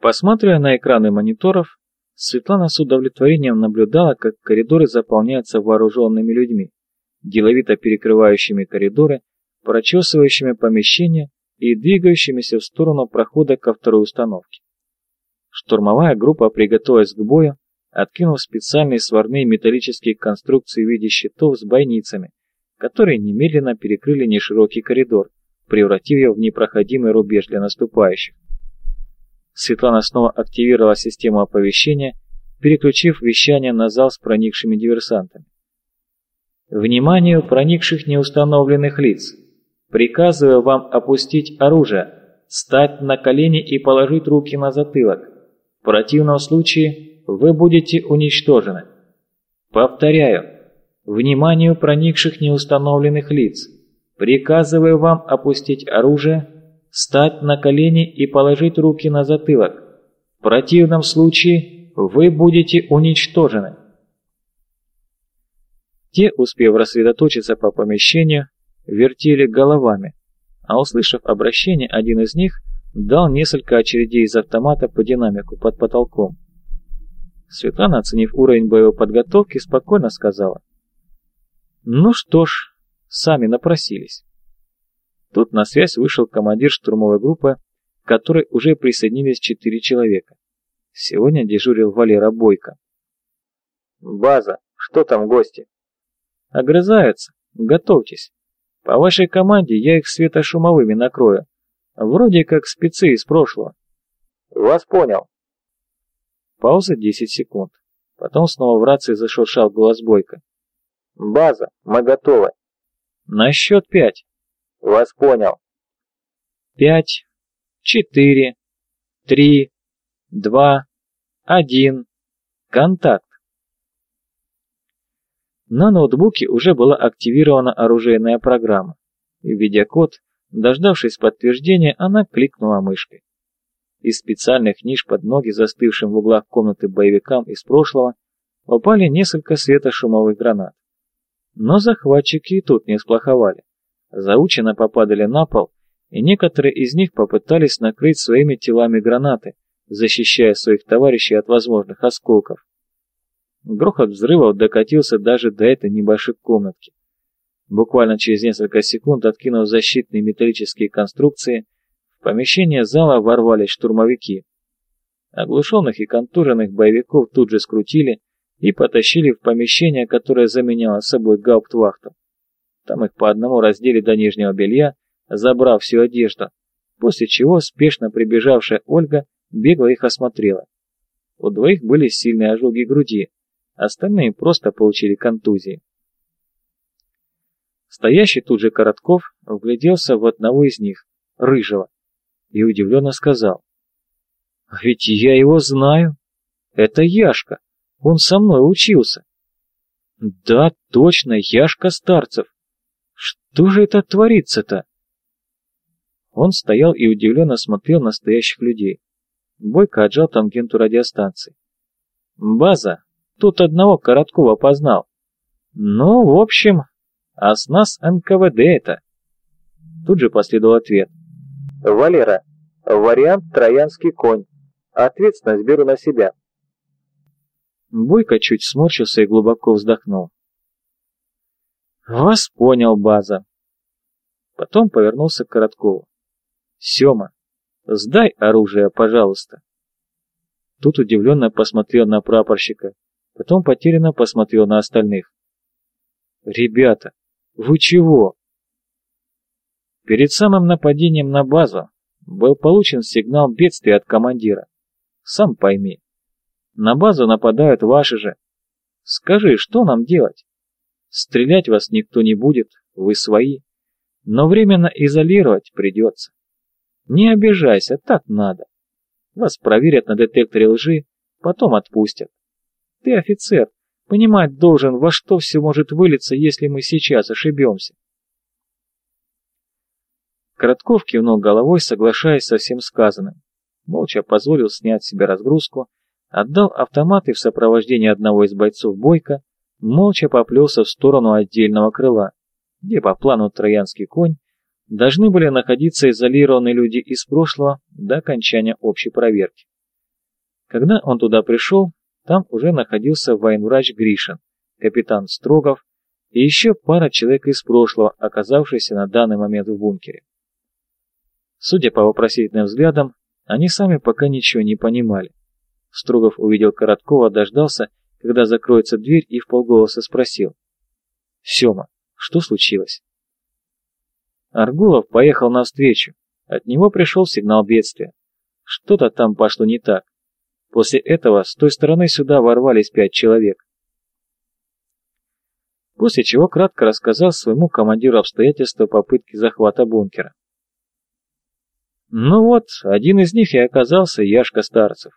Посматривая на экраны мониторов, Светлана с удовлетворением наблюдала, как коридоры заполняются вооруженными людьми, деловито перекрывающими коридоры, прочесывающими помещения и двигающимися в сторону прохода ко второй установке. Штурмовая группа приготовилась к бою, откинув специальные сварные металлические конструкции в виде щитов с бойницами, которые немедленно перекрыли неширокий коридор, превратив его в непроходимый рубеж для наступающих. Светлана снова активировала систему оповещения, переключив вещание на зал с проникшими диверсантами. «Вниманию проникших неустановленных лиц! Приказываю вам опустить оружие, стать на колени и положить руки на затылок. В противном случае вы будете уничтожены. Повторяю, вниманию проникших неустановленных лиц. Приказываю вам опустить оружие, стать на колени и положить руки на затылок. В противном случае вы будете уничтожены. Те, успев рассредоточиться по помещению, вертели головами, а услышав обращение, один из них дал несколько очередей из автомата по динамику под потолком. Светлана, оценив уровень боевой подготовки, спокойно сказала. «Ну что ж, сами напросились». Тут на связь вышел командир штурмовой группы, к которой уже присоединились четыре человека. Сегодня дежурил Валера Бойко. «База, что там гости?» «Огрызаются. Готовьтесь. По вашей команде я их светошумовыми накрою. Вроде как спецы из прошлого». «Вас понял». Пауза 10 секунд. Потом снова в рации зашуршал голос Бойко. «База, мы готовы». «На счет пять». Вас понял. Пять, четыре, три, два, один. Контакт. На ноутбуке уже была активирована оружейная программа. Введя код, дождавшись подтверждения, она кликнула мышкой. Из специальных ниш под ноги застывшим в углах комнаты боевикам из прошлого упали несколько светошумовых гранат. Но захватчики и тут не сплоховали заученно попадали на пол, и некоторые из них попытались накрыть своими телами гранаты, защищая своих товарищей от возможных осколков. Грохот взрывов докатился даже до этой небольшой комнатки. Буквально через несколько секунд, откинув защитные металлические конструкции, в помещение зала ворвались штурмовики. Оглушенных и контуженных боевиков тут же скрутили и потащили в помещение, которое заменяло собой гауптвахту. Там их по одному раздели до нижнего белья, забрав всю одежду, после чего спешно прибежавшая Ольга бегло их осмотрела. У двоих были сильные ожоги груди, остальные просто получили контузии. Стоящий тут же Коротков вгляделся в одного из них, рыжего, и удивленно сказал. «А ведь я его знаю. Это Яшка. Он со мной учился». «Да, точно, Яшка Старцев. Что же это творится-то? Он стоял и удивленно смотрел на стоящих людей. Бойко отжал тангенту радиостанции. «База, тут одного Короткова познал. Ну, в общем, а с нас НКВД это». Тут же последовал ответ. «Валера, вариант «Троянский конь». Ответственность беру на себя». Бойко чуть сморщился и глубоко вздохнул. «Вас понял, база». Потом повернулся к Короткову. «Сема, сдай оружие, пожалуйста». Тут удивленно посмотрел на прапорщика, потом потерянно посмотрел на остальных. «Ребята, вы чего?» Перед самым нападением на базу был получен сигнал бедствия от командира. Сам пойми. На базу нападают ваши же. Скажи, что нам делать? Стрелять вас никто не будет, вы свои. Но временно изолировать придется. Не обижайся, так надо. Вас проверят на детекторе лжи, потом отпустят. Ты офицер, понимать должен, во что все может вылиться, если мы сейчас ошибемся. Коротков кивнул головой, соглашаясь со всем сказанным. Молча позволил снять себе разгрузку, отдал автоматы в сопровождении одного из бойцов Бойко, молча поплелся в сторону отдельного крыла, где по плану Троянский конь должны были находиться изолированные люди из прошлого до окончания общей проверки. Когда он туда пришел, там уже находился военврач Гришин, капитан Строгов и еще пара человек из прошлого, оказавшиеся на данный момент в бункере. Судя по вопросительным взглядам, они сами пока ничего не понимали. Строгов увидел Короткова, дождался, когда закроется дверь и в полголоса спросил. «Сема, что случилось?» Аргулов поехал навстречу. От него пришел сигнал бедствия. Что-то там пошло не так. После этого с той стороны сюда ворвались пять человек. После чего кратко рассказал своему командиру обстоятельства попытки захвата бункера. Ну вот, один из них и оказался Яшка Старцев.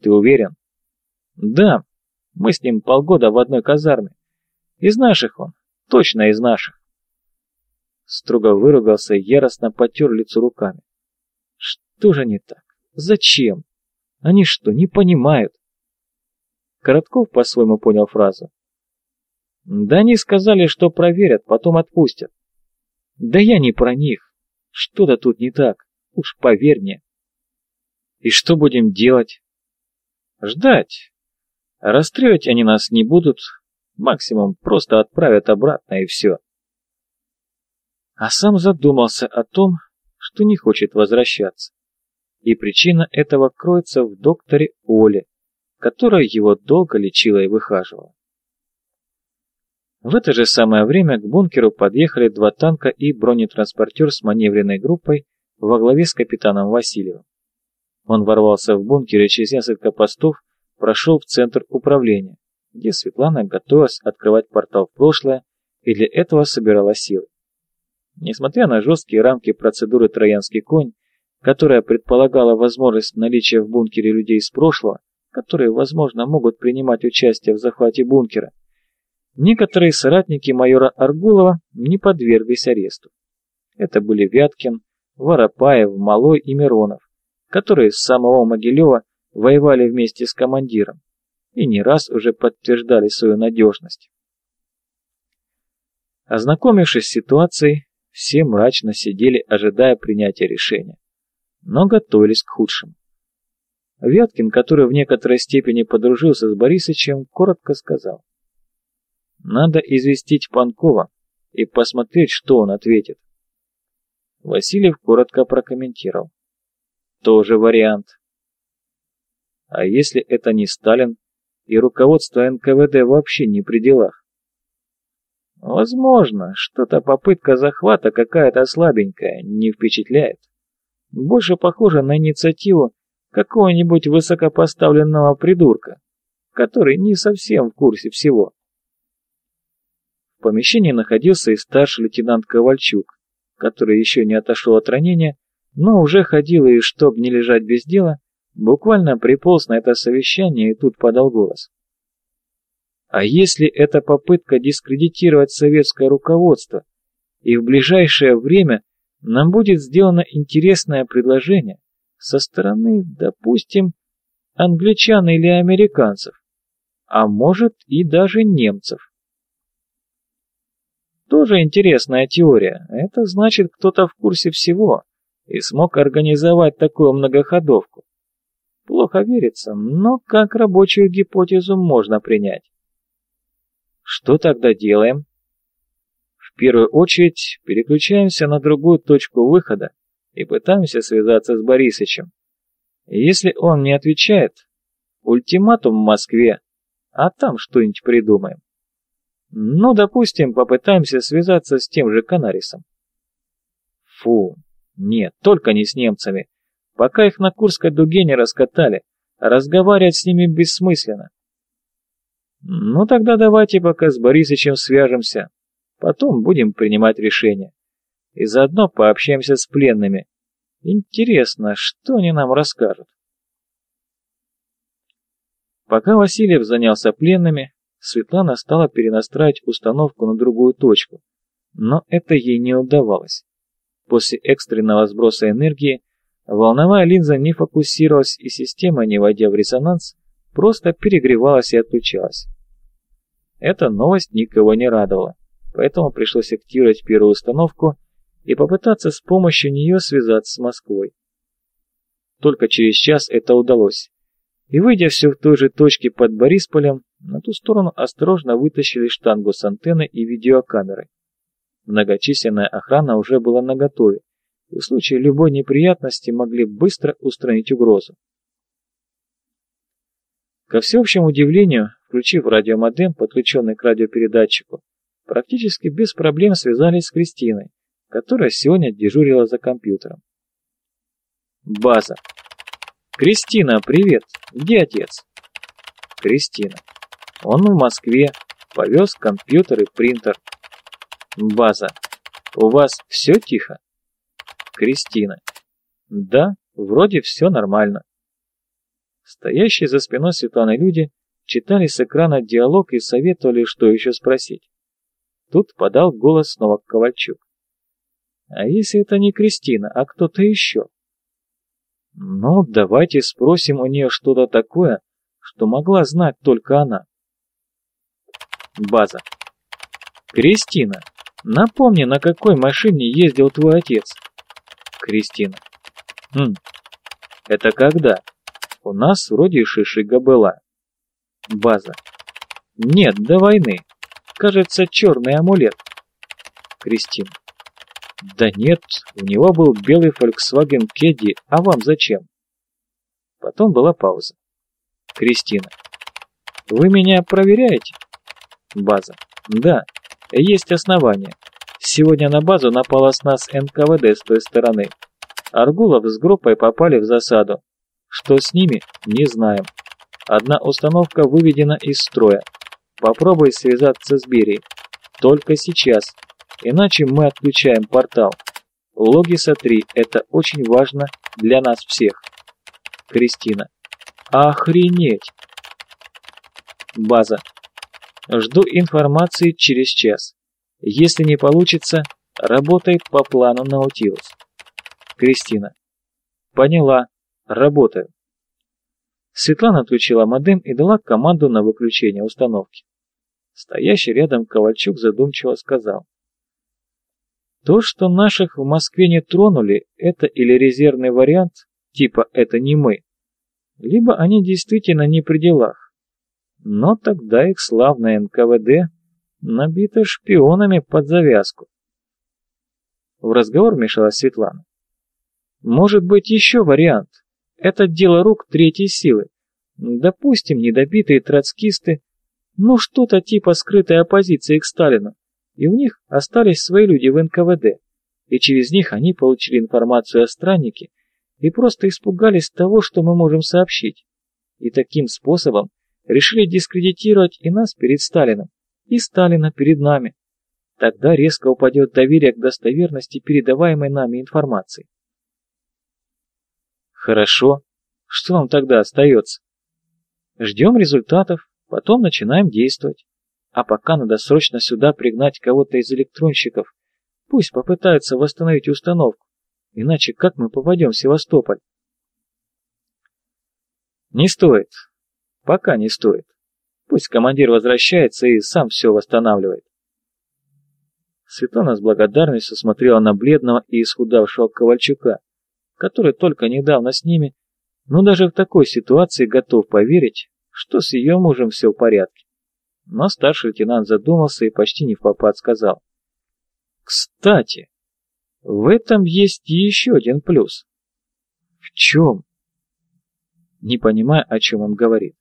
Ты уверен? Да, мы с ним полгода в одной казарме. Из наших он, точно из наших. Строго выругался и яростно потер лицо руками. Что же не так? Зачем? Они что, не понимают? Коротков по-своему понял фразу. Да они сказали, что проверят, потом отпустят. Да я не про них. Что-то тут не так. Уж поверь мне. И что будем делать? Ждать. Расстреливать они нас не будут. Максимум просто отправят обратно и все. А сам задумался о том, что не хочет возвращаться и причина этого кроется в докторе Оле, которая его долго лечила и выхаживала. В это же самое время к бункеру подъехали два танка и бронетранспортер с маневренной группой во главе с капитаном Васильевым. Он ворвался в бункер и через несколько постов прошел в центр управления, где Светлана готовилась открывать портал в прошлое и для этого собирала силы. Несмотря на жесткие рамки процедуры «Троянский конь», которая предполагала возможность наличия в бункере людей из прошлого, которые, возможно, могут принимать участие в захвате бункера, некоторые соратники майора Аргулова не подверглись аресту. Это были Вяткин, Воропаев, Малой и Миронов, которые с самого Могилева воевали вместе с командиром и не раз уже подтверждали свою надежность. Ознакомившись с ситуацией, все мрачно сидели, ожидая принятия решения но готовились к худшему. Вяткин, который в некоторой степени подружился с Борисычем, коротко сказал. «Надо известить Панкова и посмотреть, что он ответит». Васильев коротко прокомментировал. «Тоже вариант». А если это не Сталин, и руководство НКВД вообще не при делах? Возможно, что-то попытка захвата какая-то слабенькая, не впечатляет больше похоже на инициативу какого-нибудь высокопоставленного придурка, который не совсем в курсе всего. В помещении находился и старший лейтенант Ковальчук, который еще не отошел от ранения, но уже ходил и, чтоб не лежать без дела, буквально приполз на это совещание и тут подал голос. А если это попытка дискредитировать советское руководство, и в ближайшее время нам будет сделано интересное предложение со стороны, допустим, англичан или американцев, а может и даже немцев. Тоже интересная теория. Это значит, кто-то в курсе всего и смог организовать такую многоходовку. Плохо верится, но как рабочую гипотезу можно принять. Что тогда делаем? первую очередь переключаемся на другую точку выхода и пытаемся связаться с Борисычем. Если он не отвечает, ультиматум в Москве, а там что-нибудь придумаем. Ну, допустим, попытаемся связаться с тем же Канарисом. Фу, нет, только не с немцами. Пока их на Курской дуге не раскатали, разговаривать с ними бессмысленно. Ну тогда давайте пока с Борисычем свяжемся, Потом будем принимать решения. И заодно пообщаемся с пленными. Интересно, что они нам расскажут. Пока Васильев занялся пленными, Светлана стала перенастраивать установку на другую точку, но это ей не удавалось. После экстренного сброса энергии волновая линза не фокусировалась и система, не войдя в резонанс, просто перегревалась и отключалась. Эта новость никого не радовала поэтому пришлось активировать первую установку и попытаться с помощью нее связаться с Москвой. Только через час это удалось. и, выйдя все в той же точке под Борисполем, на ту сторону осторожно вытащили штангу с антенной и видеокамерой. Многочисленная охрана уже была наготове, и в случае любой неприятности могли быстро устранить угрозу. Ко всеобщему удивлению, включив радиомодем, подключенный к радиопередатчику, практически без проблем связались с Кристиной, которая сегодня дежурила за компьютером. База. Кристина, привет! Где отец? Кристина. Он в Москве. Повез компьютер и принтер. База. У вас все тихо? Кристина. Да, вроде все нормально. Стоящие за спиной Светланы люди читали с экрана диалог и советовали, что еще спросить. Тут подал голос снова Ковальчук. А если это не Кристина, а кто-то еще? Ну, давайте спросим у нее что-то такое, что могла знать только она. База. Кристина, напомни, на какой машине ездил твой отец? Кристина. Хм, это когда? У нас вроде шишига была. База. Нет, до войны. Кажется, черный амулет. Кристина. Да нет, у него был белый Volkswagen Caddy, а вам зачем? Потом была пауза. Кристина. Вы меня проверяете? База. Да, есть основания. Сегодня на базу напала с нас НКВД с той стороны. Аргулов с группой попали в засаду. Что с ними, не знаем. Одна установка выведена из строя. Попробуй связаться с Берией. Только сейчас, Иначе мы отключаем портал. Логиса 3 – это очень важно для нас всех. Кристина. Охренеть! База. Жду информации через час. Если не получится, работай по плану Наутилус. Кристина. Поняла. Работаю. Светлана отключила модем и дала команду на выключение установки. Стоящий рядом Ковальчук задумчиво сказал. То, что наших в Москве не тронули, это или резервный вариант, типа «это не мы», либо они действительно не при делах. Но тогда их славное НКВД набито шпионами под завязку. В разговор вмешалась Светлана. Может быть еще вариант. Это дело рук третьей силы. Допустим, недобитые троцкисты, ну что-то типа скрытой оппозиции к Сталину и у них остались свои люди в НКВД, и через них они получили информацию о страннике и просто испугались того, что мы можем сообщить, и таким способом решили дискредитировать и нас перед Сталином, и Сталина перед нами. Тогда резко упадет доверие к достоверности передаваемой нами информации. Хорошо. Что нам тогда остается? Ждем результатов, потом начинаем действовать. А пока надо срочно сюда пригнать кого-то из электронщиков. Пусть попытаются восстановить установку. Иначе как мы попадем в Севастополь? Не стоит. Пока не стоит. Пусть командир возвращается и сам все восстанавливает. Светлана с благодарностью смотрела на бледного и исхудавшего Ковальчука, который только недавно с ними, но даже в такой ситуации готов поверить, что с ее мужем все в порядке. Но старший лейтенант задумался и почти не в попад сказал. «Кстати, в этом есть еще один плюс». «В чем?» Не понимая, о чем он говорит.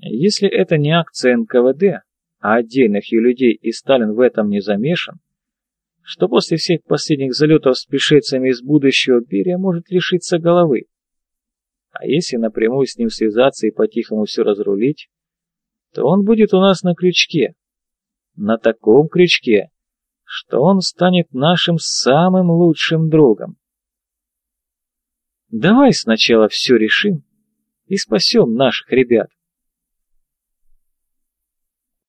«Если это не акция НКВД, а отдельных ее людей и Сталин в этом не замешан, что после всех последних залетов с пришельцами из будущего Берия может лишиться головы. А если напрямую с ним связаться и по-тихому все разрулить, то он будет у нас на крючке. На таком крючке, что он станет нашим самым лучшим другом. Давай сначала все решим и спасем наших ребят.